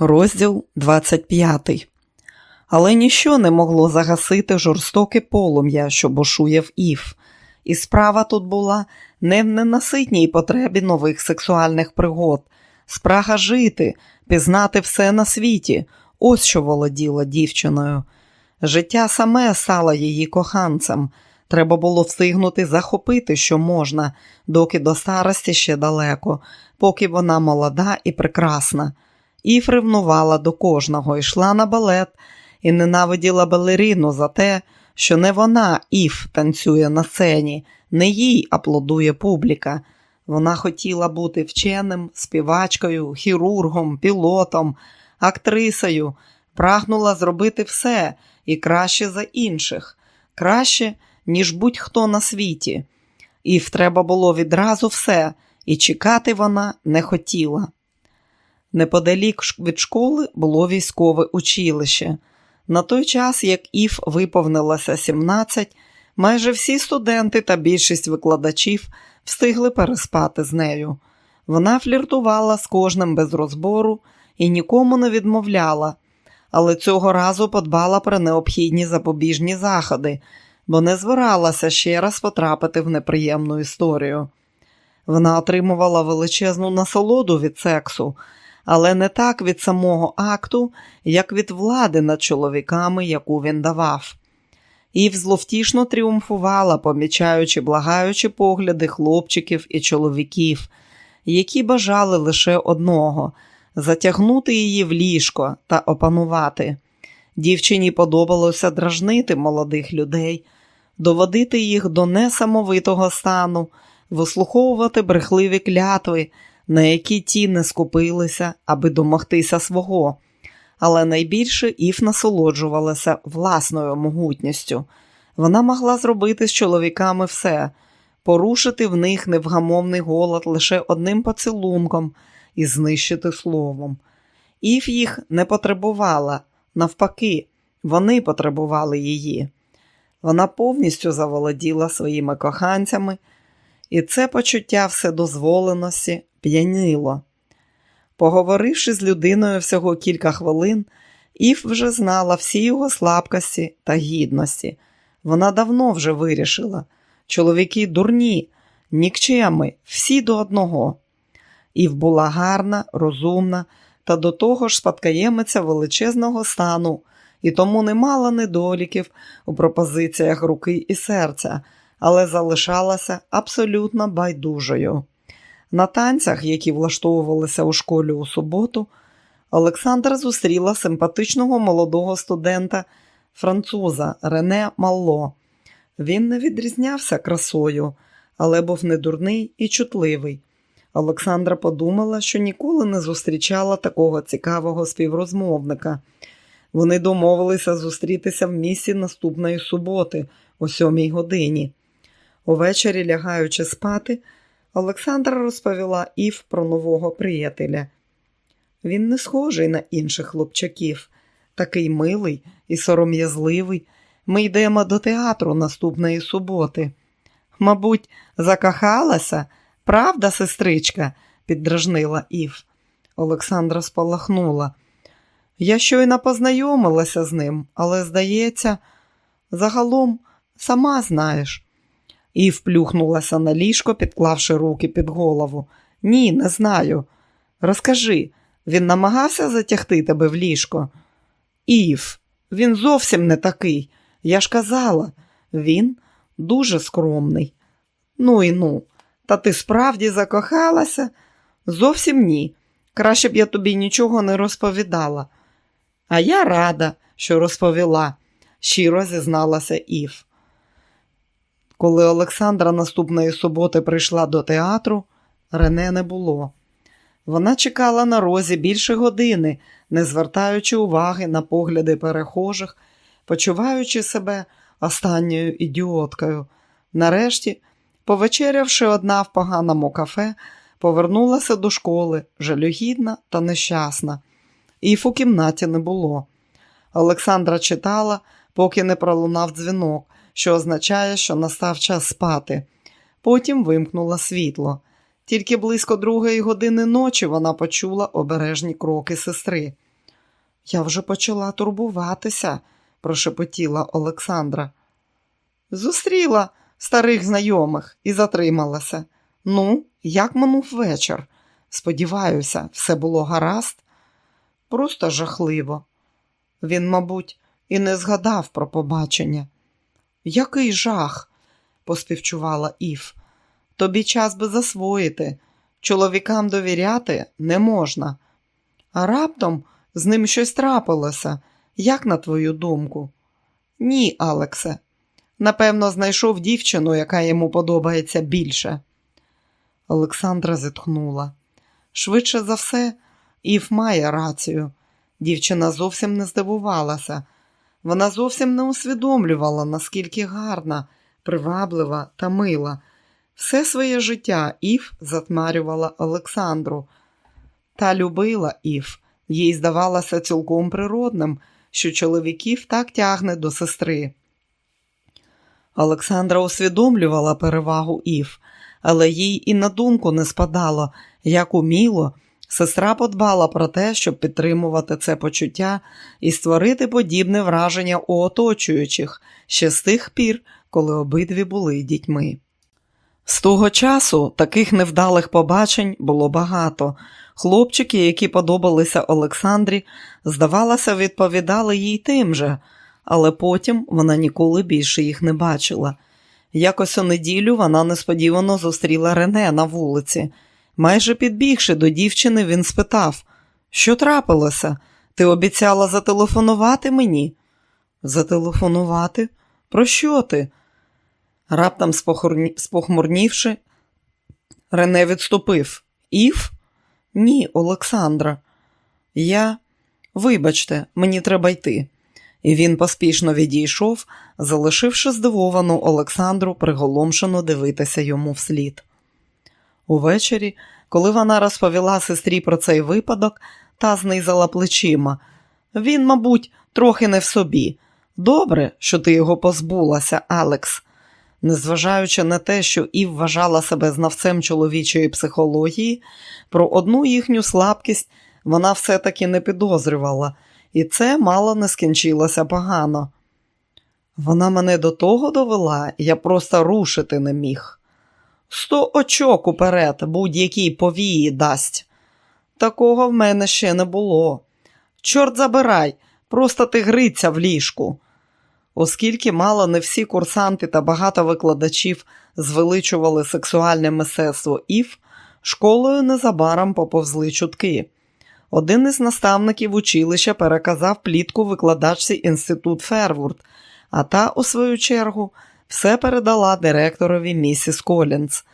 Розділ 25 Але ніщо не могло загасити жорстоке полум'я, що бушує в Ів. І справа тут була не в ненаситній потребі нових сексуальних пригод, спрага жити, пізнати все на світі, ось що володіла дівчиною. Життя саме стало її коханцем. Треба було встигнути захопити, що можна, доки до старості ще далеко, поки вона молода і прекрасна. Ів ревнувала до кожного, йшла на балет і ненавиділа балерину за те, що не вона, Ів, танцює на сцені, не їй аплодує публіка. Вона хотіла бути вченим, співачкою, хірургом, пілотом, актрисою, прагнула зробити все і краще за інших, краще, ніж будь-хто на світі. Ів треба було відразу все, і чекати вона не хотіла. Неподалік від школи було військове училище. На той час, як Ів виповнилося 17, майже всі студенти та більшість викладачів встигли переспати з нею. Вона фліртувала з кожним без розбору і нікому не відмовляла, але цього разу подбала про необхідні запобіжні заходи, бо не збиралася ще раз потрапити в неприємну історію. Вона отримувала величезну насолоду від сексу але не так від самого акту, як від влади над чоловіками, яку він давав. Ів зловтішно тріумфувала, помічаючи, благаючи погляди хлопчиків і чоловіків, які бажали лише одного затягнути її в ліжко та опанувати. Дівчині подобалося дражнити молодих людей, доводити їх до несамовитого стану, вислуховувати брехливі клятви на які ті не скупилися, аби домогтися свого, але найбільше Ів насолоджувалася власною могутністю. Вона могла зробити з чоловіками все, порушити в них невгамовний голод лише одним поцілунком і знищити словом. Ів їх не потребувала, навпаки, вони потребували її. Вона повністю заволоділа своїми коханцями, і це почуття вседозволеності п'янило. Поговоривши з людиною всього кілька хвилин, Ів вже знала всі його слабкості та гідності. Вона давно вже вирішила чоловіки дурні, нікчеми, всі до одного. Ів була гарна, розумна та до того ж спадкоємиця величезного стану, і тому не мала недоліків у пропозиціях руки і серця, але залишалася абсолютно байдужою. На танцях, які влаштовувалися у школі у суботу, Олександра зустріла симпатичного молодого студента, француза Рене Малло. Він не відрізнявся красою, але був недурний і чутливий. Олександра подумала, що ніколи не зустрічала такого цікавого співрозмовника. Вони домовилися зустрітися в місці наступної суботи, о сьомій годині. Увечері, лягаючи спати, Олександра розповіла Ів про нового приятеля. Він не схожий на інших хлопчаків, такий милий і сором'язливий. Ми йдемо до театру наступної суботи. Мабуть, закохалася, правда, сестричка? піддражнила Ів. Олександра спалахнула. Я щойно познайомилася з ним, але, здається, загалом сама знаєш. І вплюхнулася на ліжко, підклавши руки під голову. Ні, не знаю. Розкажи, він намагався затягти тебе в ліжко? Ів, він зовсім не такий. Я ж казала, він дуже скромний. Ну і ну, та ти справді закохалася? Зовсім ні. Краще б я тобі нічого не розповідала. А я рада, що розповіла, щиро зізналася Ів. Коли Олександра наступної суботи прийшла до театру, Рене не було. Вона чекала на розі більше години, не звертаючи уваги на погляди перехожих, почуваючи себе останньою ідіоткою. Нарешті, повечерявши одна в поганому кафе, повернулася до школи, жалюгідна та нещасна. Іф у кімнаті не було. Олександра читала, поки не пролунав дзвінок що означає, що настав час спати. Потім вимкнула світло. Тільки близько другої години ночі вона почула обережні кроки сестри. Я вже почала турбуватися, прошепотіла Олександра. Зустріла старих знайомих і затрималася. Ну, як минув вечір? Сподіваюся, все було гаразд. Просто жахливо. Він, мабуть, і не згадав про побачення. Який жах, поспівчувала Ів. Тобі час би засвоїти. Чоловікам довіряти не можна. А раптом з ним щось трапилося, як на твою думку? Ні, Алексе. Напевно, знайшов дівчину, яка йому подобається більше. Олександра зітхнула. Швидше за все, Ів має рацію. Дівчина зовсім не здивувалася. Вона зовсім не усвідомлювала, наскільки гарна, приваблива та мила. Все своє життя Ів затмарювала Олександру. Та любила Ів, їй здавалося цілком природним, що чоловіків так тягне до сестри. Олександра усвідомлювала перевагу Ів, але їй і на думку не спадало, як уміло. Сестра подбала про те, щоб підтримувати це почуття і створити подібне враження у оточуючих ще з тих пір, коли обидві були дітьми. З того часу таких невдалих побачень було багато. Хлопчики, які подобалися Олександрі, здавалося, відповідали їй тим же, але потім вона ніколи більше їх не бачила. Якось у неділю вона несподівано зустріла Рене на вулиці. Майже підбігши до дівчини, він спитав, що трапилося? Ти обіцяла зателефонувати мені? Зателефонувати? Про що ти? Раптом спохмурнівши, Рене відступив. Ів? Ні, Олександра. Я, вибачте, мені треба йти. І він поспішно відійшов, залишивши здивовану Олександру приголомшено дивитися йому вслід. Увечері, коли вона розповіла сестрі про цей випадок, та знизала плечима. Він, мабуть, трохи не в собі. Добре, що ти його позбулася, Алекс. Незважаючи на те, що Ів вважала себе знавцем чоловічої психології, про одну їхню слабкість вона все-таки не підозрювала, і це мало не скінчилося погано. Вона мене до того довела, я просто рушити не міг. Сто очок уперед будь-якій повії дасть. Такого в мене ще не було. Чорт забирай, просто ти гриця в ліжку. Оскільки мало не всі курсанти та багато викладачів звеличували сексуальне мистецтво Ів, школою незабаром поповзли чутки. Один із наставників училища переказав плітку викладачці інститут Фервурд, а та, у свою чергу, все передала директорові місіс Колінс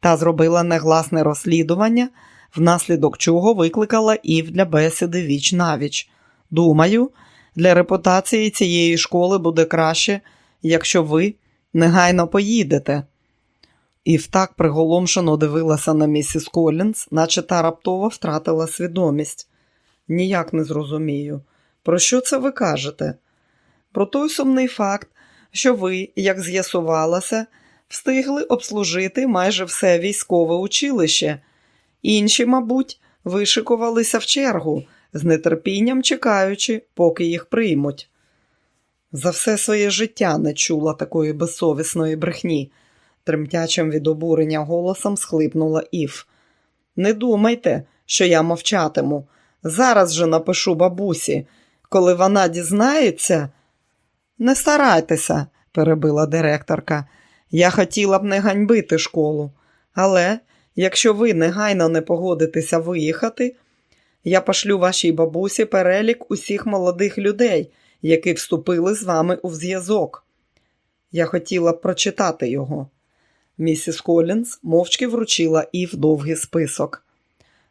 та зробила негласне розслідування, внаслідок чого викликала Ів для бесіди віч навіч. Думаю, для репутації цієї школи буде краще, якщо ви негайно поїдете. Ів так приголомшено дивилася на місіс Колінс, наче та раптово втратила свідомість. Ніяк не зрозумію. Про що це ви кажете? Про той сумний факт, що ви, як з'ясувалося, встигли обслужити майже все військове училище. Інші, мабуть, вишикувалися в чергу, з нетерпінням чекаючи, поки їх приймуть. За все своє життя не чула такої безсовісної брехні, тремтячим від обурення голосом схлипнула Ів. Не думайте, що я мовчатиму. Зараз же напишу бабусі. Коли вона дізнається, не старайтеся, перебила директорка. Я хотіла б не ганьбити школу, але якщо ви негайно не погодитеся виїхати, я пошлю вашій бабусі перелік усіх молодих людей, які вступили з вами у зв'язок. Я хотіла б прочитати його. Місіс Колінс мовчки вручила Ів довгий список.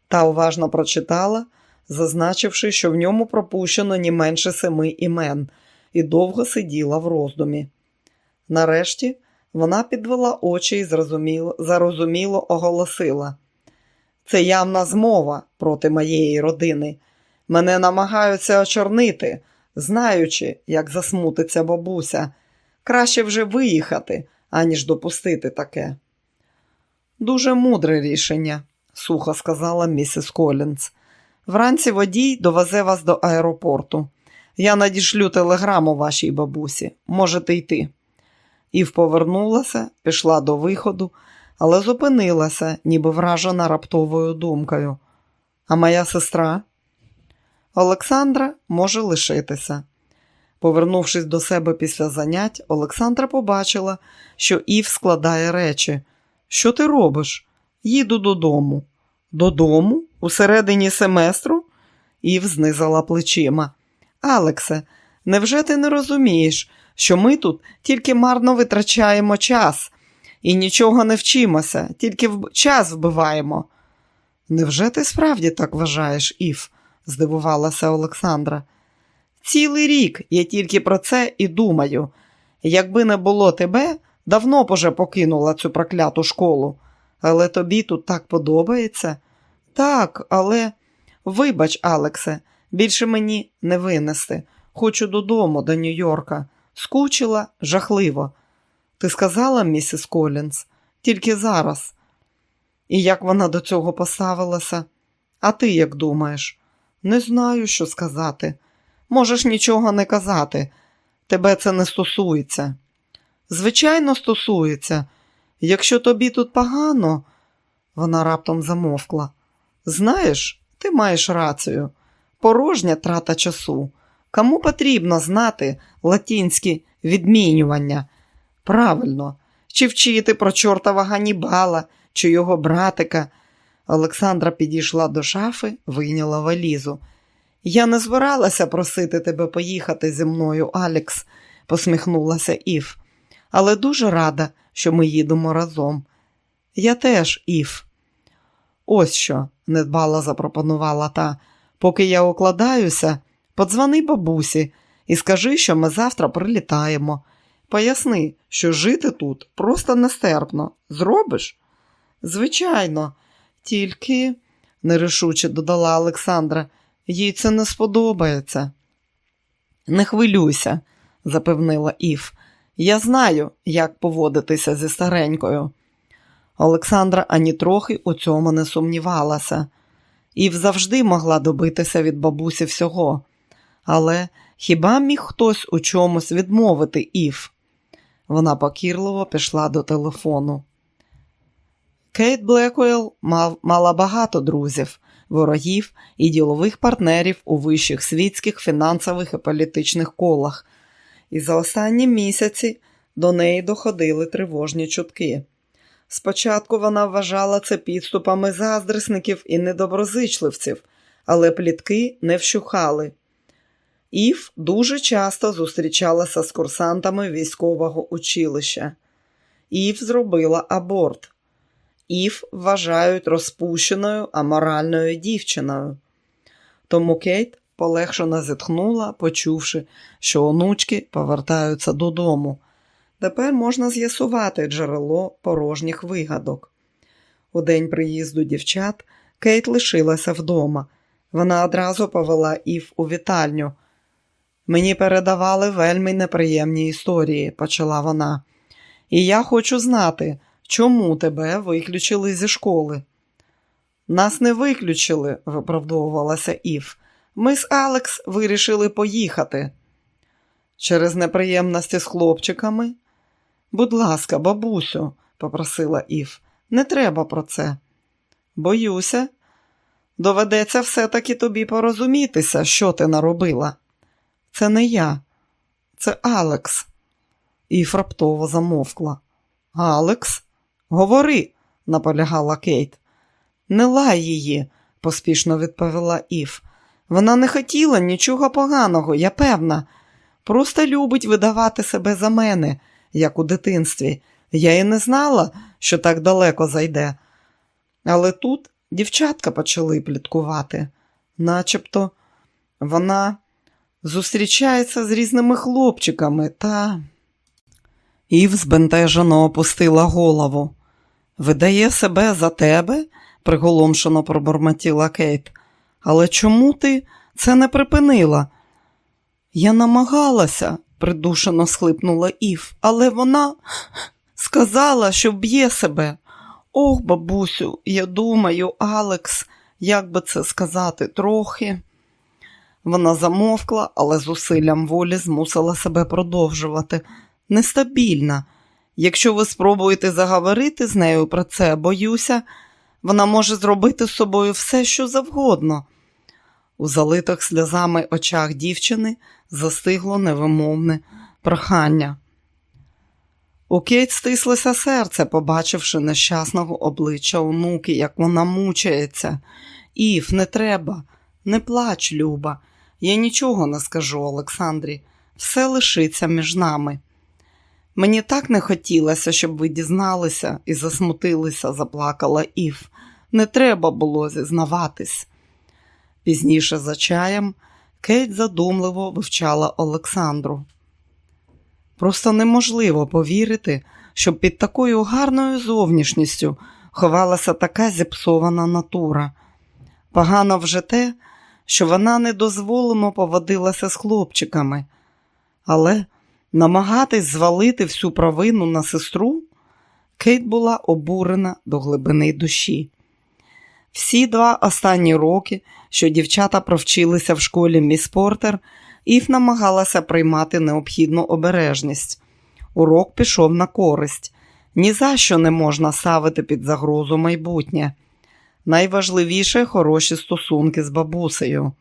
Та уважно прочитала, зазначивши, що в ньому пропущено не менше семи імен і довго сиділа в роздумі. Нарешті вона підвела очі і зрозуміло, зарозуміло оголосила. Це явна змова проти моєї родини. Мене намагаються очорнити, знаючи, як засмутиться бабуся. Краще вже виїхати, аніж допустити таке. Дуже мудре рішення, сухо сказала місіс Колінс. Вранці водій довезе вас до аеропорту. Я надішлю телеграму вашій бабусі. Можете йти. Ів повернулася, пішла до виходу, але зупинилася, ніби вражена раптовою думкою. А моя сестра? Олександра може лишитися. Повернувшись до себе після занять, Олександра побачила, що Ів складає речі. Що ти робиш? Їду додому. Додому? Усередині семестру? Ів знизала плечима. Алексе, невже ти не розумієш, що ми тут тільки марно витрачаємо час і нічого не вчимося, тільки в... час вбиваємо? Невже ти справді так вважаєш, Ів? здивувалася Олександра. Цілий рік я тільки про це і думаю. Якби не було тебе, давно б уже покинула цю прокляту школу. Але тобі тут так подобається? Так, але вибач, Алексе, більше мені не винести. Хочу додому, до Нью-Йорка. Скучила жахливо. Ти сказала, місіс Колінс, тільки зараз. І як вона до цього поставилася? А ти як думаєш? Не знаю, що сказати. Можеш нічого не казати. Тебе це не стосується. Звичайно, стосується. Якщо тобі тут погано, вона раптом замовкла. Знаєш, ти маєш рацію. Порожня трата часу. Кому потрібно знати латінські відмінювання? Правильно, чи вчити про чортова Ганібала, чи його братика. Олександра підійшла до шафи, вийняла валізу. Я не збиралася просити тебе поїхати зі мною, Алекс, посміхнулася Ів, але дуже рада, що ми їдемо разом. Я теж, Ів. Ось що, недбало запропонувала та, поки я укладаюся, подзвони бабусі і скажи, що ми завтра прилітаємо. Поясни, що жити тут просто нестерпно. Зробиш? Звичайно, тільки, нерішуче додала Олександра, їй це не сподобається. Не хвилюйся, запевнила Ів. Я знаю, як поводитися зі старенькою. Олександра ані трохи у цьому не сумнівалася. Ів завжди могла добитися від бабусі всього. Але хіба міг хтось у чомусь відмовити Ів? Вона покірливо пішла до телефону. Кейт Блекуел мав, мала багато друзів, ворогів і ділових партнерів у вищих світських фінансових і політичних колах, і за останні місяці до неї доходили тривожні чутки. Спочатку вона вважала це підступами заздрисників і недоброзичливців, але плітки не вщухали. Ів дуже часто зустрічалася з курсантами військового училища. Ів зробила аборт. Ів вважають розпущеною аморальною дівчиною. Тому Кейт полегшено зітхнула, почувши, що онучки повертаються додому. Тепер можна з'ясувати джерело порожніх вигадок. У день приїзду дівчат Кейт лишилася вдома. Вона одразу повела Ів у вітальню. Мені передавали вельми неприємні історії, почала вона. І я хочу знати, чому тебе виключили зі школи. Нас не виключили, виправдовувалася Ів. Ми з Алекс вирішили поїхати. Через неприємності з хлопчиками. Будь ласка, бабусю, попросила Ів, не треба про це. Боюся, доведеться все-таки тобі порозумітися, що ти наробила. Це не я, це Алекс. Ів раптово замовкла. Алекс, говори, наполягала Кейт. Не лай її, поспішно відповіла Ів. Вона не хотіла нічого поганого, я певна. Просто любить видавати себе за мене, як у дитинстві. Я і не знала, що так далеко зайде. Але тут дівчатка почали пліткувати, начебто вона зустрічається з різними хлопчиками та. Ів збентежено опустила голову. Видає себе за тебе, приголомшено пробормотіла Кейт. Але чому ти це не припинила? Я намагалася, придушено схлипнула Ів, але вона сказала, що вб'є себе. Ох, бабусю, я думаю, Алекс, як би це сказати, трохи. Вона замовкла, але зусиллям волі змусила себе продовжувати. Нестабільна. Якщо ви спробуєте заговорити з нею про це, боюся, вона може зробити з собою все, що завгодно. У залитих сльозами очах дівчини застигло невимовне прохання. У Кейт стислося серце, побачивши нещасного обличчя онуки, як вона мучається. Ів, не треба, не плач, Люба. Я нічого не скажу Олександрі, все лишиться між нами. Мені так не хотілося, щоб ви дізналися і засмутилися, заплакала Ів. Не треба було зізнаватись. Пізніше за чаєм Кейт задумливо вивчала Олександру. Просто неможливо повірити, щоб під такою гарною зовнішністю ховалася така зіпсована натура. Погано вже те, що вона недозволено поводилася з хлопчиками, але намагатись звалити всю провину на сестру, Кейт була обурена до глибини душі. Всі два останні роки, що дівчата провчилися в школі міс Портер, Ів намагалася приймати необхідну обережність. Урок пішов на користь. Ні за що не можна ставити під загрозу майбутнє. Найважливіше хороші стосунки з бабусею.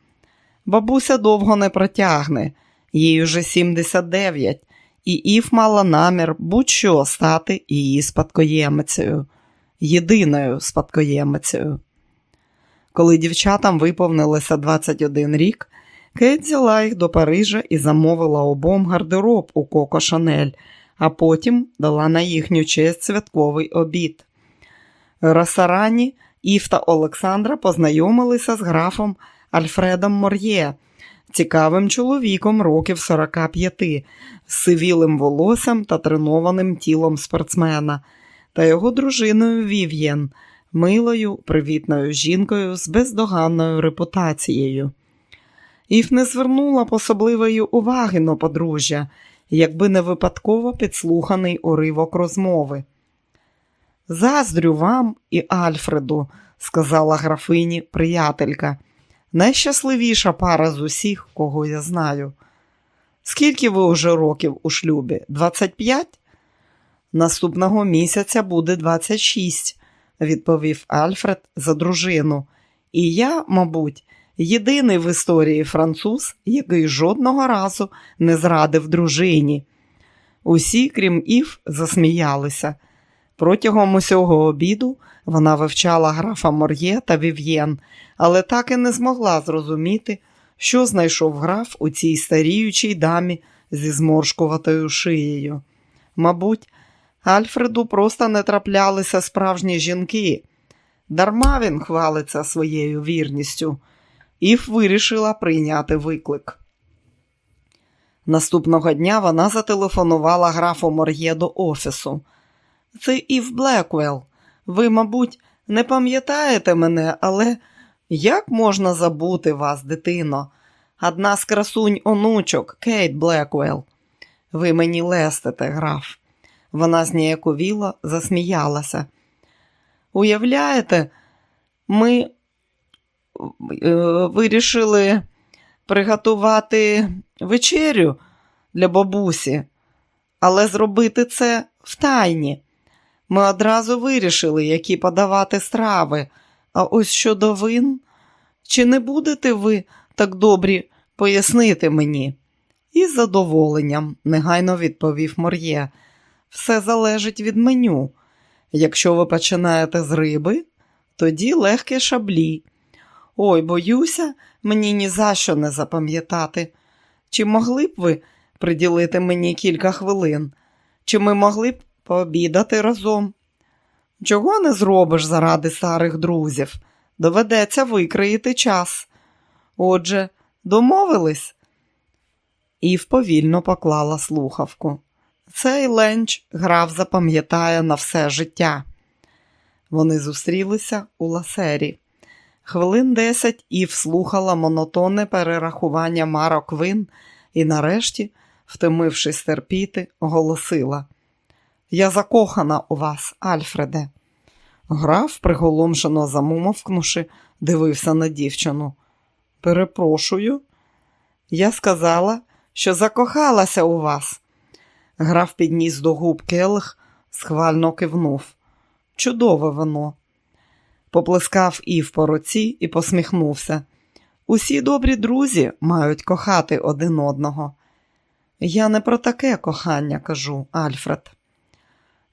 Бабуся довго не протягне, їй уже 79, і Ів мала намір будь-що стати її спадкоємицею, єдиною спадкоємицею. Коли дівчатам виповнилося 21 рік, Кейт взяла їх до Парижа і замовила обом гардероб у Коко Шанель, а потім дала на їхню честь святковий обід. В ресторані Ів та Олександра познайомилися з графом Альфредом Мор'є, цікавим чоловіком років 45, з сивілим волоссям та тренованим тілом спортсмена, та його дружиною Вів'єн, милою, привітною жінкою з бездоганною репутацією. Ів не звернула б особливої уваги на подружжя, якби не випадково підслуханий уривок розмови. Заздрю вам і Альфреду, сказала графині приятелька, найщасливіша пара з усіх, кого я знаю. Скільки ви вже років у шлюбі? 25? Наступного місяця буде 26, відповів Альфред за дружину. І я, мабуть, єдиний в історії француз, який жодного разу не зрадив дружині. Усі, крім Ів, засміялися. Протягом усього обіду вона вивчала графа Мор'є та Вів'єн, але так і не змогла зрозуміти, що знайшов граф у цій старіючій дамі зі зморшкуватою шиєю. Мабуть, Альфреду просто не траплялися справжні жінки. Дарма він хвалиться своєю вірністю. Ів вирішила прийняти виклик. Наступного дня вона зателефонувала графу Мор'є до офісу. Це Ів Блеквелл. Ви, мабуть, не пам'ятаєте мене, але як можна забути вас, дитино? Одна з красунь онучок, Кейт Блеквелл. Ви мені лестите, граф. Вона зніяковіло засміялася. Уявляєте, ми е, вирішили приготувати вечерю для бабусі, але зробити це в тайні. Ми одразу вирішили, які подавати страви. А ось щодо вин, чи не будете ви так добрі пояснити мені? Із задоволенням, негайно відповів Мор'є. Все залежить від меню. Якщо ви починаєте з риби, тоді легке шаблі. Ой, боюся, мені ні за що не запам'ятати. Чи могли б ви приділити мені кілька хвилин? Чи ми могли б пообідати разом? Чого не зробиш заради старих друзів? Доведеться викриїти час. Отже, домовились? Ів повільно поклала слухавку. Цей ленч грав запам'ятає на все життя. Вони зустрілися у ласері. Хвилин десять Ів слухала монотонне перерахування марок вин і, нарешті, втомившись терпіти, оголосила: Я закохана у вас, Альфреде. Граф, приголомшено замовкнувши, дивився на дівчину. Перепрошую, я сказала, що закохалася у вас. Граф підніс до губ келих, схвально кивнув. Чудове вино. Поплескав Ів по руці і посміхнувся. Усі добрі друзі мають кохати один одного. Я не про таке кохання кажу, Альфред.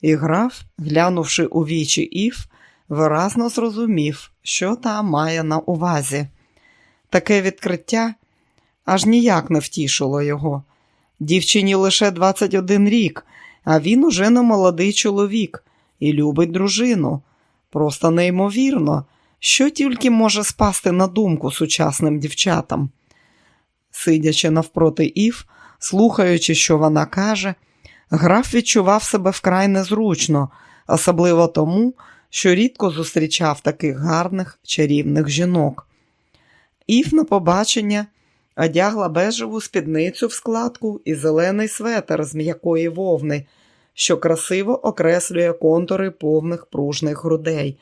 І граф, глянувши у вічі Ів, виразно зрозумів, що та має на увазі. Таке відкриття аж ніяк не втішило його. Дівчині лише 21 рік, а він уже не молодий чоловік і любить дружину. Просто неймовірно, що тільки може спасти на думку сучасним дівчатам. Сидячи навпроти Ів, слухаючи, що вона каже, граф відчував себе вкрай незручно, особливо тому, що рідко зустрічав таких гарних чарівних жінок. Ів на побачення одягла бежеву спідницю в складку і зелений светер з м'якої вовни, що красиво окреслює контури повних пружних грудей.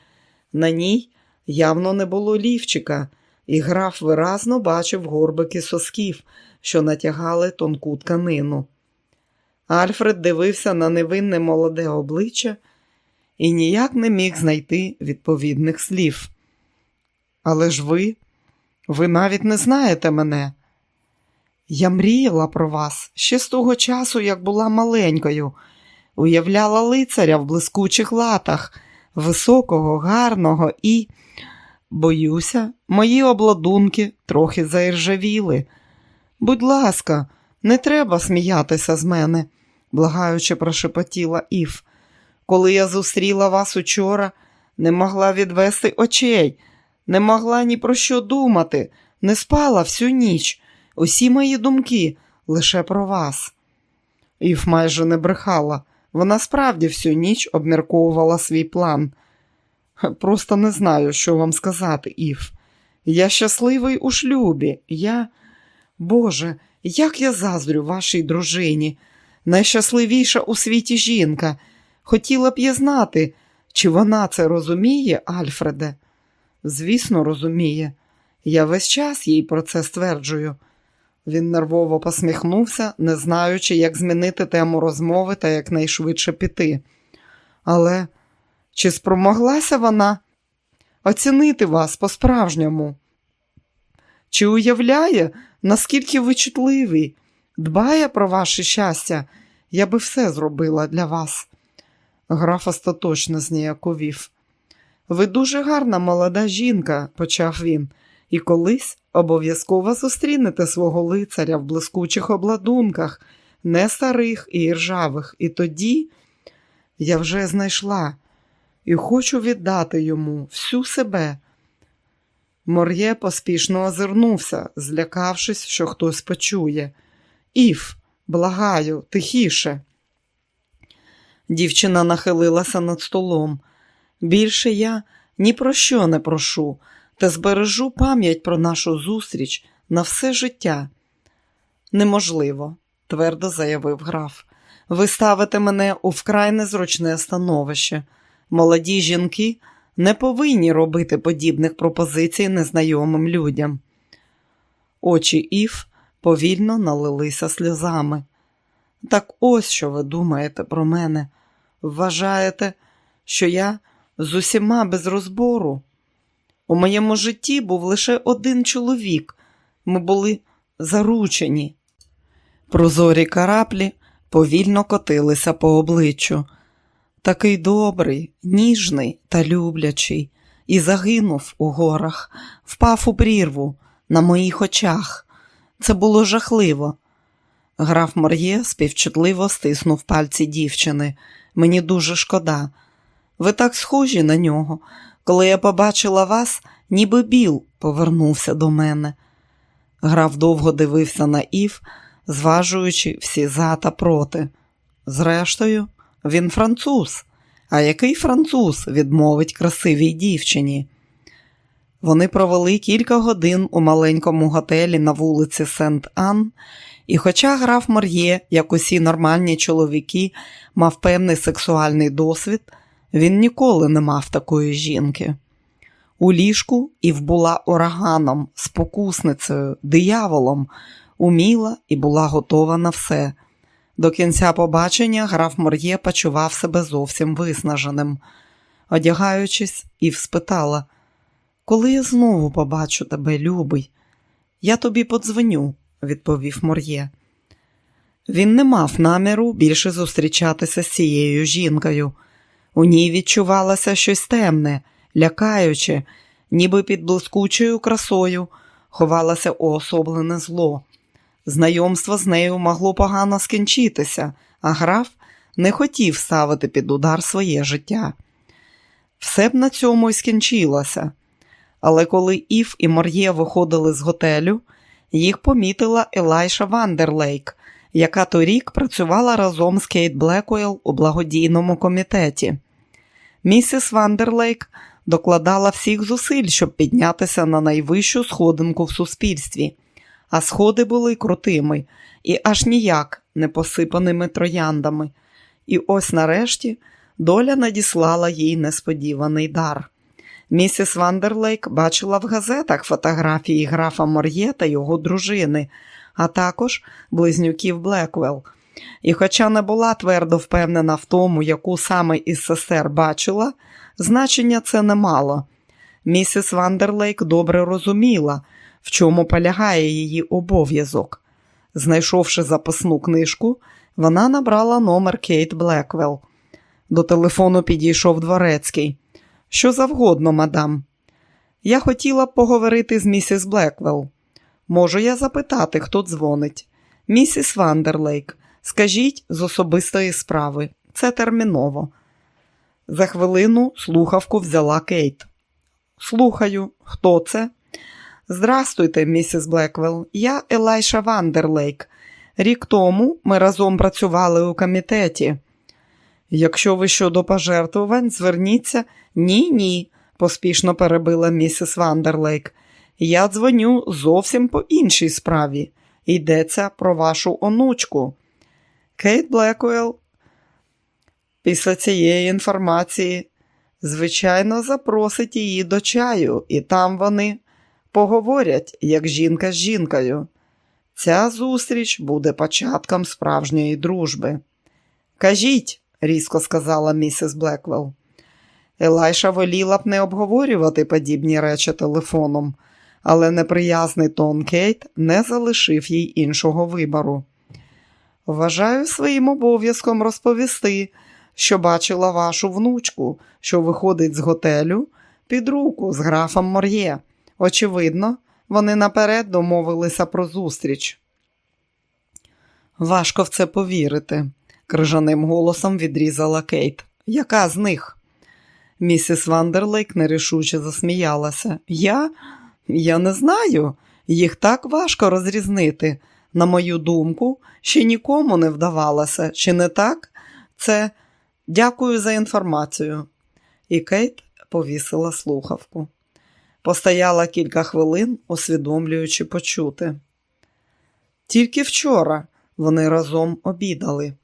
На ній явно не було лівчика, і граф виразно бачив горбики сосків, що натягали тонку тканину. Альфред дивився на невинне молоде обличчя і ніяк не міг знайти відповідних слів. Але ж ви, ви навіть не знаєте мене. Я мріяла про вас ще з того часу, як була маленькою, уявляла лицаря в блискучих латах, високого, гарного і, боюся, мої обладунки трохи заіржавіли. Будь ласка, не треба сміятися з мене, благаючи, прошепотіла Ів. Коли я зустріла вас учора, не могла відвести очей, не могла ні про що думати, не спала всю ніч. Усі мої думки лише про вас. Ів майже не брехала. Вона справді всю ніч обмірковувала свій план. Просто не знаю, що вам сказати, Ів. Я щасливий у шлюбі. Я. Боже, як я заздрю вашій дружині, найщасливіша у світі жінка. Хотіла б я знати, чи вона це розуміє, Альфреде? Звісно, розуміє. Я весь час їй про це стверджую. Він нервово посміхнувся, не знаючи, як змінити тему розмови та якнайшвидше піти. Але чи спромоглася вона оцінити вас по-справжньому? Чи уявляє, наскільки ви чутливі, дбає про ваше щастя? Я би все зробила для вас. Граф остаточно зніяковів. Ви дуже гарна молода жінка, почав він, і колись обов'язково зустрінете свого лицаря в блискучих обладунках, не старих і ржавих. І тоді я вже знайшла і хочу віддати йому всю себе. Мор'є поспішно озирнувся, злякавшись, що хтось почує. Ів, благаю, тихіше. Дівчина нахилилася над столом. Більше я ні про що не прошу, та збережу пам'ять про нашу зустріч на все життя. Неможливо, твердо заявив граф. Ви ставите мене у вкрай незручне становище. Молоді жінки не повинні робити подібних пропозицій незнайомим людям. Очі Ів повільно налилися сльозами. Так ось що ви думаєте про мене. Вважаєте, що я з усіма без розбору? У моєму житті був лише один чоловік. Ми були заручені. Прозорі караплі повільно котилися по обличчю. Такий добрий, ніжний та люблячий, і загинув у горах, впав у прірву на моїх очах. Це було жахливо. Граф Мор'є співчутливо стиснув пальці дівчини. Мені дуже шкода. Ви так схожі на нього. Коли я побачила вас, ніби біл повернувся до мене. Граф довго дивився на Ів, зважуючи всі за та проти. Зрештою, він француз. А який француз відмовить красивій дівчині? Вони провели кілька годин у маленькому готелі на вулиці Сент-Ан, і, хоча граф Мор'є, як усі нормальні чоловіки, мав певний сексуальний досвід, Він ніколи не мав такої жінки. У ліжку Ів була ураганом, спокусницею, дияволом, уміла і була готова на все. До кінця побачення граф Мор'є почував себе зовсім виснаженим. Одягаючись, Ів спитала, коли я знову побачу тебе, любий, я тобі подзвоню, відповів Мор'є. Він не мав наміру більше зустрічатися з цією жінкою. У ній відчувалося щось темне, лякаюче, ніби під блискучою красою ховалося уособлене зло. Знайомство з нею могло погано скінчитися, а граф не хотів ставити під удар своє життя. Все б на цьому й скінчилося. Але коли Ів і Мор'є виходили з готелю, їх помітила Елайша Вандерлейк, яка торік працювала разом з Кейт Блекуел у благодійному комітеті. Місіс Вандерлейк докладала всіх зусиль, щоб піднятися на найвищу сходинку в суспільстві, а сходи були крутими і аж ніяк не посипаними трояндами. І ось нарешті доля надіслала їй несподіваний дар. Місіс Вандерлейк бачила в газетах фотографії графа Мор'є та його дружини, а також близнюків Блеквелл. І, хоча не була твердо впевнена в тому, яку саме із сестер бачила, значення це не мало. Місіс Вандерлейк добре розуміла, в чому полягає її обов'язок. Знайшовши записну книжку, вона набрала номер Кейт Блеквелл. До телефону підійшов дворецький. Що завгодно, мадам. Я хотіла б поговорити з місіс Блеквелл. Можу я запитати, хто дзвонить? Місіс Вандерлейк, скажіть з особистої справи. Це терміново. За хвилину слухавку взяла Кейт. Слухаю, хто це? Здрастуйте, місіс Блеквелл. Я Елайша Вандерлейк. Рік тому ми разом працювали у комітеті. Якщо ви щодо пожертвувань, зверніться ні, ні, поспішно перебила місіс Вандерлейк. Я дзвоню зовсім по іншій справі. Йдеться про вашу онучку. Кейт Блекуел після цієї інформації, звичайно, запросить її до чаю, і там вони поговорять, як жінка з жінкою. Ця зустріч буде початком справжньої дружби. Кажіть, різко сказала місіс Блеквелл. Елайша воліла б не обговорювати подібні речі телефоном, але неприязний тон Кейт не залишив їй іншого вибору. Вважаю своїм обов'язком розповісти, що бачила вашу внучку, що виходить з готелю під руку з графом Мор'є. Очевидно, вони наперед домовилися про зустріч. Важко в це повірити, крижаним голосом відрізала Кейт. Яка з них? Місіс Вандерлейк нерішуче засміялася. Я Я не знаю, їх так важко розрізнити. На мою думку, ще нікому не вдавалося, чи не так? Це дякую за інформацію. І Кейт повісила слухавку. Постояла кілька хвилин, усвідомлюючи почути. Тільки вчора вони разом обідали.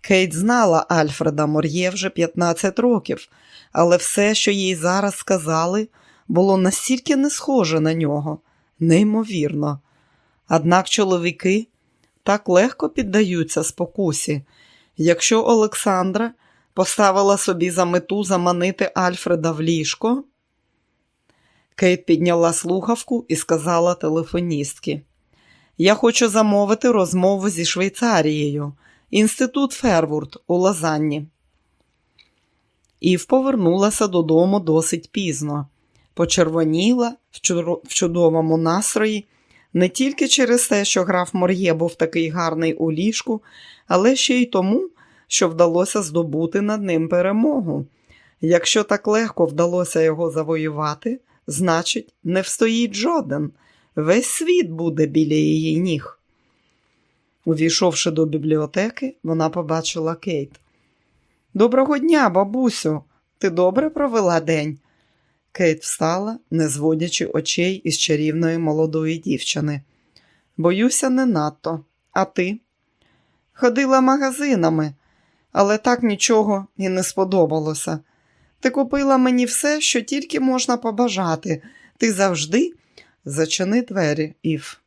Кейт знала Альфреда Мор'є вже 15 років, але все, що їй зараз сказали, було настільки не схоже на нього, неймовірно. Однак чоловіки так легко піддаються спокусі. Якщо Олександра поставила собі за мету заманити Альфреда в ліжко, Кейт підняла слухавку і сказала телефоністки: Я хочу замовити розмову зі Швейцарією, інститут Фервурд у Лозанні. Ів повернулася додому досить пізно, почервоніла в чудовому настрої не тільки через те, що граф Мор'є був такий гарний у ліжку, але ще й тому, що вдалося здобути над ним перемогу. Якщо так легко вдалося його завоювати, значить, не встоїть жоден. Весь світ буде біля її ніг. Увійшовши до бібліотеки, вона побачила Кейт. Доброго дня, бабусю, ти добре провела день? Кейт встала, не зводячи очей із чарівної молодої дівчини. Боюся, не надто. А ти? Ходила магазинами, але так нічого і не сподобалося. Ти купила мені все, що тільки можна побажати. Ти завжди зачини двері, Ів.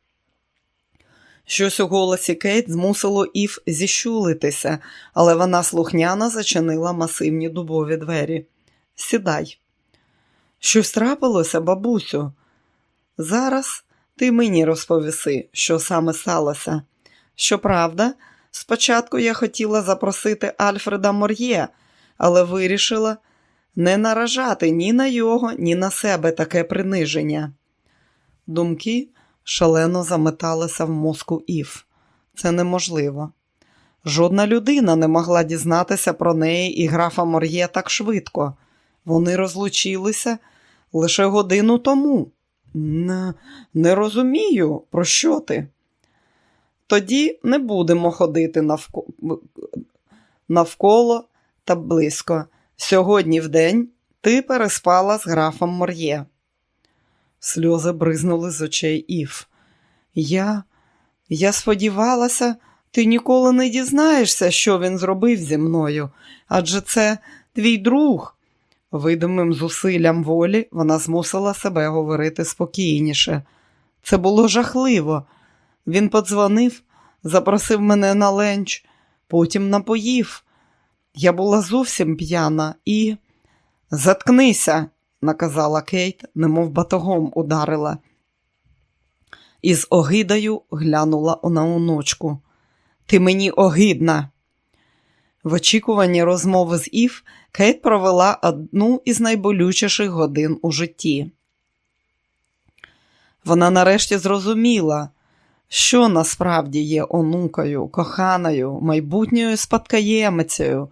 Щось у голосі Кейт змусило Ів зіщулитися, але вона слухняно зачинила масивні дубові двері. Сідай. Щось трапилося, бабусю. Зараз ти мені розповіси, що саме сталося. Щоправда, спочатку я хотіла запросити Альфреда Мор'є, але вирішила не наражати ні на його, ні на себе таке приниження. Думки шалено заметалися в мозку Ів. Це неможливо. Жодна людина не могла дізнатися про неї і графа Мор'є так швидко. Вони розлучилися лише годину тому. Не, не розумію, про що ти? Тоді не будемо ходити навколо, навколо та близько. Сьогодні в день ти переспала з графом Мор'є. Сльози бризнули з очей Ів. Я я сподівалася, ти ніколи не дізнаєшся, що він зробив зі мною, адже це твій друг. Видимим зусиллям волі вона змусила себе говорити спокійніше. Це було жахливо. Він подзвонив, запросив мене на ленч, потім напоїв. Я була зовсім п'яна і. Заткнися, наказала Кейт, немов батогом ударила. І з огидою глянула на онучку. Ти мені огидна. В очікуванні розмови з Ів Кейт провела одну із найболючіших годин у житті. Вона нарешті зрозуміла, що насправді є онукою, коханою, майбутньою спадкоємицею,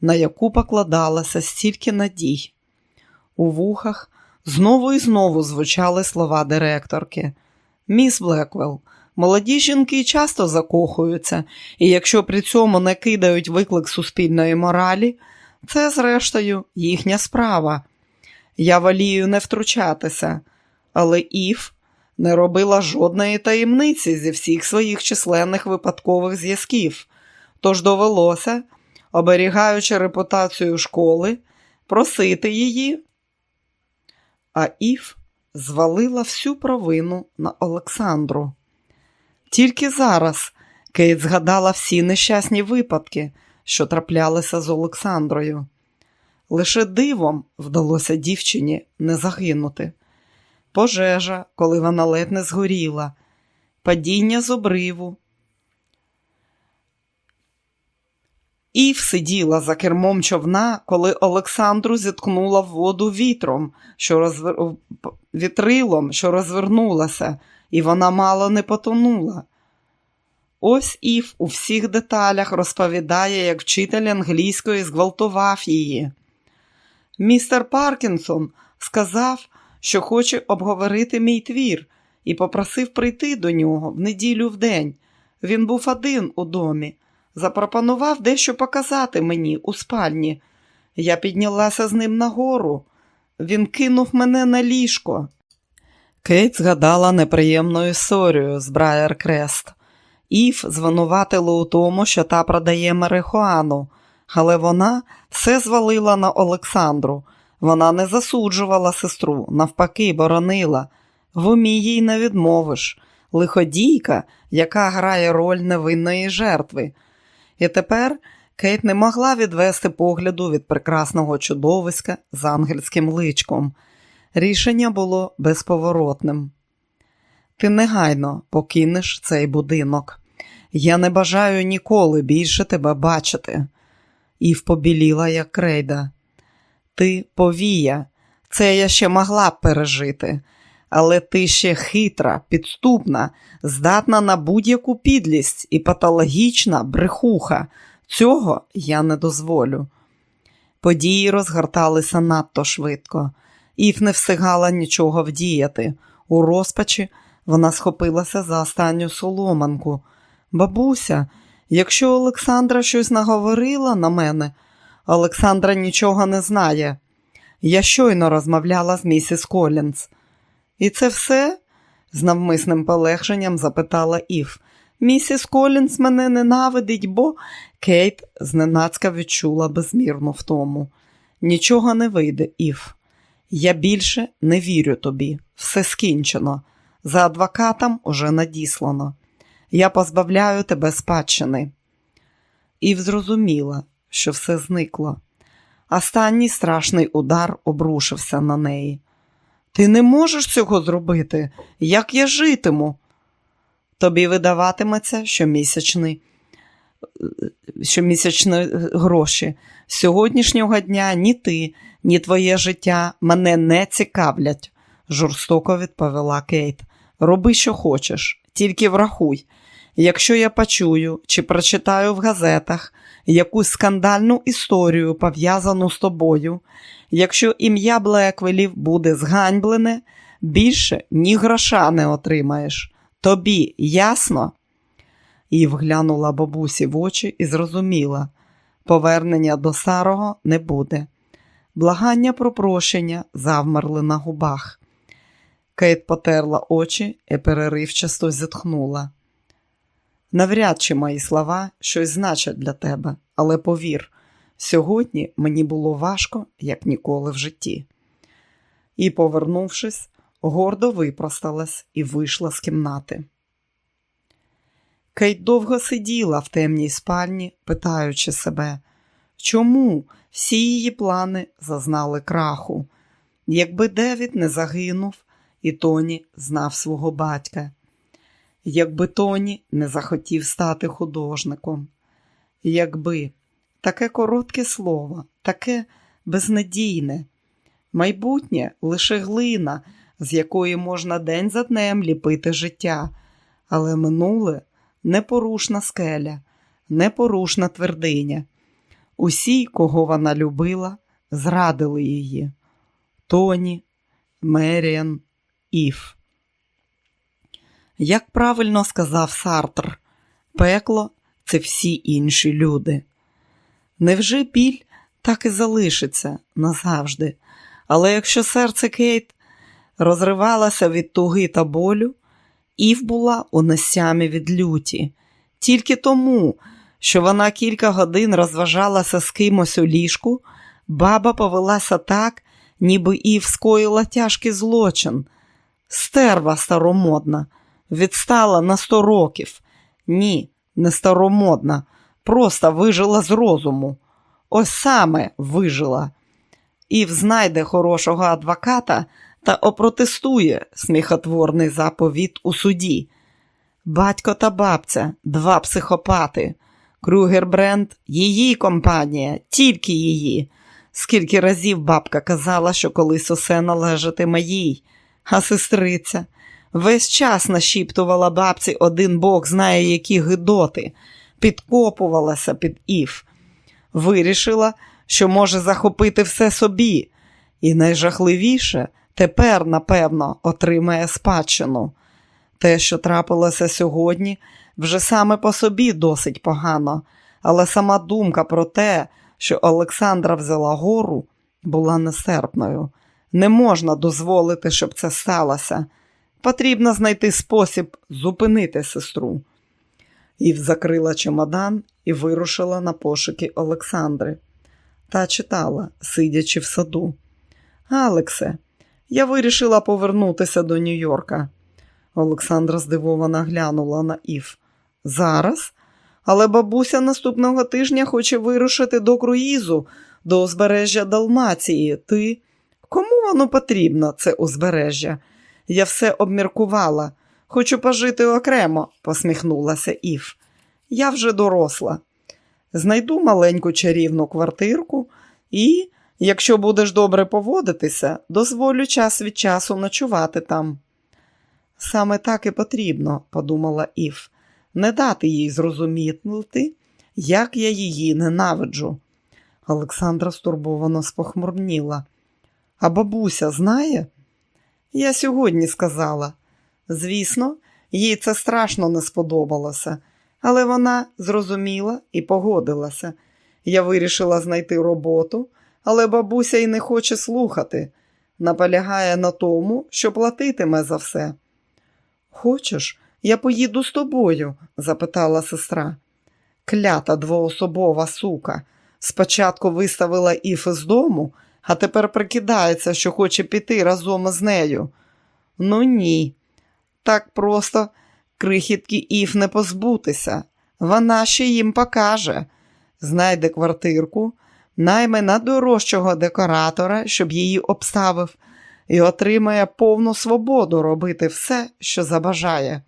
на яку покладалася стільки надій. У вухах знову і знову звучали слова директорки. Міс Блеквелл, молоді жінки часто закохуються, і якщо при цьому не кидають виклик суспільної моралі, це, зрештою, їхня справа. Я волію не втручатися, але Ів не робила жодної таємниці зі всіх своїх численних випадкових зв'язків, тож довелося, оберігаючи репутацію школи, просити її. А Ів звалила всю провину на Олександру. Тільки зараз Кейт згадала всі нещасні випадки, що траплялися з Олександрою. Лише дивом вдалося дівчині не загинути. Пожежа, коли вона ледь не згоріла, падіння з обриву. Ів сиділа за кермом човна, коли Олександру зіткнула в воду вітром, що розвер... вітрилом, що розвернулася, і вона мало не потонула. Ось Ів у всіх деталях розповідає, як вчитель англійської зґвалтував її. Містер Паркінсон сказав, що хоче обговорити мій твір, і попросив прийти до нього в неділю в день. Він був один у домі, запропонував дещо показати мені у спальні. Я піднялася з ним нагору. Він кинув мене на ліжко. Кейт згадала неприємну історію з Брайер Крест. Ів звинуватила у тому, що та продає марихуану, але вона все звалила на Олександру. Вона не засуджувала сестру, навпаки, боронила. В умі їй не відмовиш. Лиходійка, яка грає роль невинної жертви. І тепер Кейт не могла відвести погляду від прекрасного чудовиська з ангельським личком. Рішення було безповоротним. Ти негайно покинеш цей будинок. Я не бажаю ніколи більше тебе бачити. Ів побіліла, як крейда. Ти повія, це я ще могла б пережити, але ти ще хитра, підступна, здатна на будь-яку підлість і патологічна брехуха. Цього я не дозволю. Події розгорталися надто швидко. Ів не встигала нічого вдіяти. У розпачі вона схопилася за останню соломанку. Бабуся, якщо Олександра щось наговорила на мене, Олександра нічого не знає. Я щойно розмовляла з місіс Колінс. І це все? з навмисним полегшенням запитала Ів. Місіс Колінс мене ненавидить, бо Кейт зненацька відчула безмірну втому. Нічого не вийде, Ів. Я більше не вірю тобі. Все скінчено. За адвокатом уже надіслано. Я позбавляю тебе спадщини. Ів зрозуміла, що все зникло. Останній страшний удар обрушився на неї. Ти не можеш цього зробити. Як я житиму? Тобі видаватиметься щомісячний, щомісячні гроші. З сьогоднішнього дня ні ти, ні твоє життя мене не цікавлять, жорстоко відповіла Кейт. Роби, що хочеш, тільки врахуй. Якщо я почую чи прочитаю в газетах якусь скандальну історію, пов'язану з тобою, якщо ім'я Блеквелів буде зганьблене, більше ні гроша не отримаєш. Тобі ясно? І вглянула бабусі в очі і зрозуміла, повернення до старого не буде. Благання про прощення завмерли на губах. Кейт потерла очі і переривчасто зітхнула. Навряд чи мої слова щось значать для тебе, але повір, сьогодні мені було важко, як ніколи в житті. І, повернувшись, гордо випросталась і вийшла з кімнати. Кейт довго сиділа в темній спальні, питаючи себе, чому всі її плани зазнали краху, якби Девід не загинув, і Тоні знав свого батька, якби Тоні не захотів стати художником, якби таке коротке слово, таке безнадійне, майбутнє лише глина, з якої можна день за днем ліпити життя, але минуле непорушна скеля, непорушна твердиня. Усі, кого вона любила, зрадили її. Тоні, Меріан, Іф. Як правильно сказав Сартр, пекло це всі інші люди. Невже біль так і залишиться назавжди? Але якщо серце Кейт розривалося від туги та болю, Ів була у несямі від люті, тільки тому, що вона кілька годин розважалася з кимось у ліжку, баба повелася так, ніби Ів скоїла тяжкий злочин. Стерва старомодна, відстала на сто років. Ні, не старомодна, просто вижила з розуму. Ось саме вижила. Ів знайде хорошого адвоката та опротестує сміхотворний заповіт у суді. Батько та бабця, два психопати. Крюгер Бренд – її компанія, тільки її. Скільки разів бабка казала, що колись усе належатиме їй, а сестриця весь час нашіптувала бабці один бог знає, які гидоти, підкопувалася під Ів. Вирішила, що може захопити все собі, і найжахливіше тепер, напевно, отримає спадщину. Те, що трапилося сьогодні, вже саме по собі досить погано, але сама думка про те, що Олександра взяла гору, була нестерпною. Не можна дозволити, щоб це сталося. Потрібно знайти спосіб зупинити сестру. Ів закрила чемодан і вирушила на пошуки Олександри. Та читала, сидячи в саду. Алексе, я вирішила повернутися до Нью-Йорка. Олександра здивовано глянула на Ів. Зараз? Але бабуся наступного тижня хоче вирушити до круїзу, до узбережжя Далмації. Ти кому воно потрібно, це узбережжя? Я все обміркувала. Хочу пожити окремо, посміхнулася Ів. Я вже доросла. Знайду маленьку чарівну квартирку і, якщо будеш добре поводитися, дозволю час від часу ночувати там. Саме так і потрібно, подумала Ів, не дати їй зрозуміти, як я її ненавиджу. Олександра стурбовано спохмурніла. А бабуся знає? Я сьогодні сказала. Звісно, їй це страшно не сподобалося, але вона зрозуміла і погодилася. Я вирішила знайти роботу, але бабуся й не хоче слухати. Наполягає на тому, що платитиме за все. Хочеш, я поїду з тобою? запитала сестра. Клята двоособова сука. Спочатку виставила Іф із дому, а тепер прикидається, що хоче піти разом із нею. Ну ні, так просто крихітки Іф не позбутися. Вона ще їм покаже. Знайде квартирку, найме найдорожчого декоратора, щоб її обставив, і отримає повну свободу робити все, що забажає.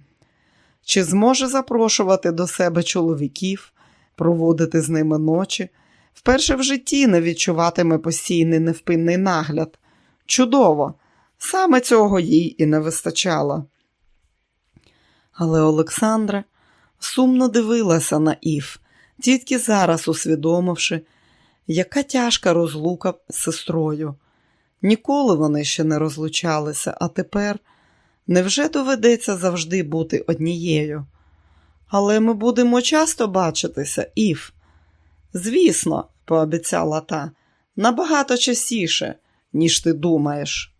Чи зможе запрошувати до себе чоловіків, проводити з ними ночі, вперше в житті не відчуватиме постійний невпинний нагляд. Чудово! Саме цього їй і не вистачало. Але Олександра сумно дивилася на Ів, тільки зараз усвідомивши, яка тяжка розлука з сестрою. Ніколи вони ще не розлучалися, а тепер невже доведеться завжди бути однією? Але ми будемо часто бачитися, Ів. Звісно, пообіцяла та, набагато частіше, ніж ти думаєш.